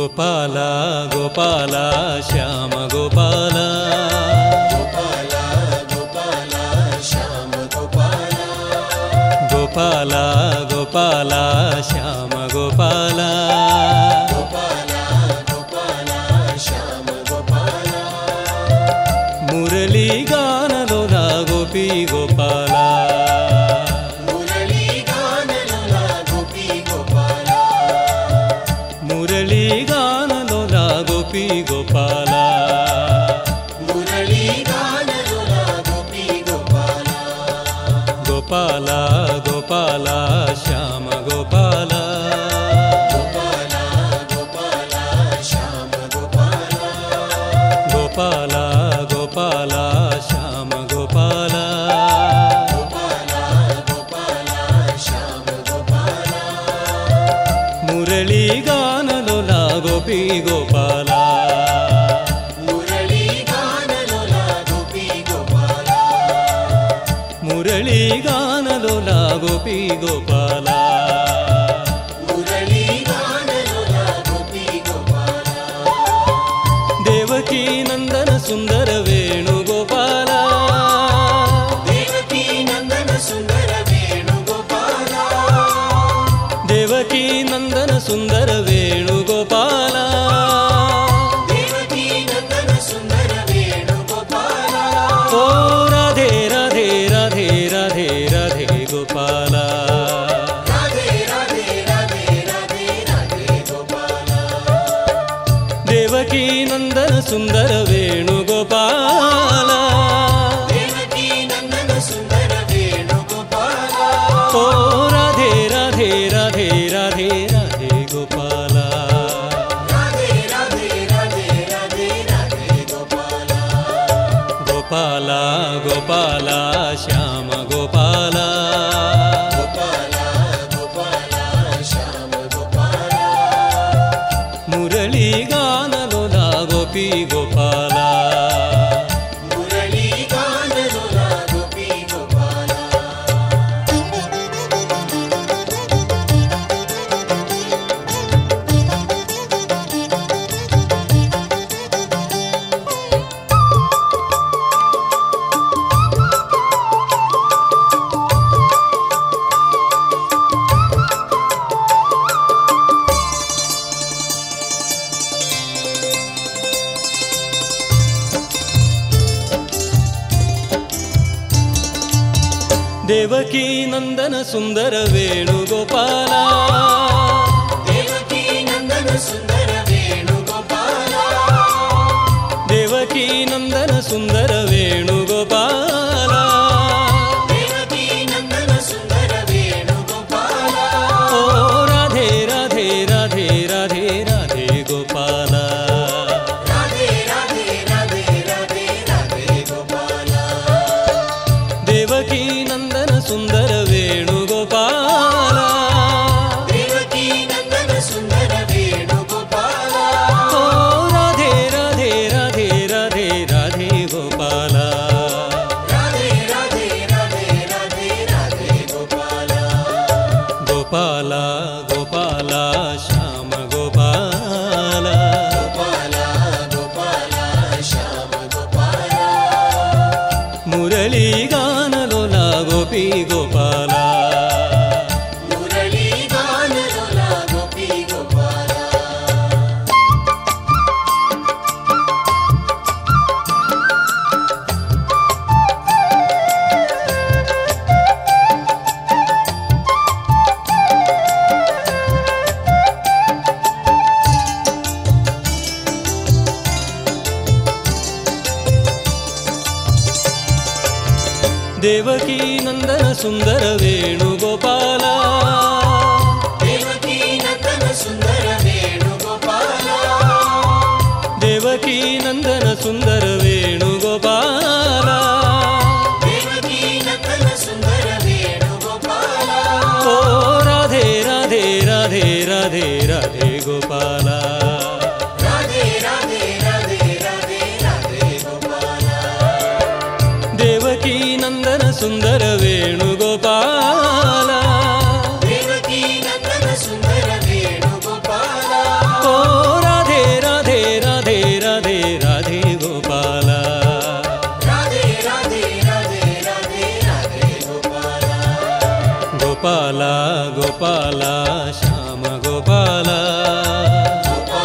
गोपाल गोपाल श्याम गोपाल। गोपाल गोपाल श्याम गोपाल गोपाल गोपाल श्याम गोपाल गोपाल श्याम गोपाल। गोपाल गोपाल श्याम गोपाल। गोपाल गोपाल श्याम गोपाल। गोपाल गोपाल श्याम गोपाल। मुरली मुरली गानलोला गोपी गोपाल। मुरली ಗೋಪಿ ಗೋಪಾಲ ದೇವಕಿ ನಂದನ ಸುಂದರ ವೇಣುಗೋಪಾಲ. ದೇವಕಿ ನಂದನ ಸುಂದರ ವೇಣುಗೋಪಾಲ. नंदन सुंदर वेणुगोपाल देवकी नंदन सुंदर वेणुगोपाल ओ राधे राधे राधे राधे राधे गोपाल श्याम गोपाल la Devaki ನಂದನ ಸುಂದರ ವೇಣುಗೋಪಾಲ. ದೇವಕಿ ನಂದನ ಸುಂದರ ವೇಣುಗೋಪಾಲ. ದೇವಕಿ ನಂದನ ಸುಂದರ దేవకీ నందన సుందర వేణుగోపాల. సుందర వేణుగోపాల. దేవకీ నందన సుందర सुन्दर वेणुगोपाणुगो राधे राधे राधे राधे राधे राधे राधे राधे गोपाला श्याम गोपा गोपा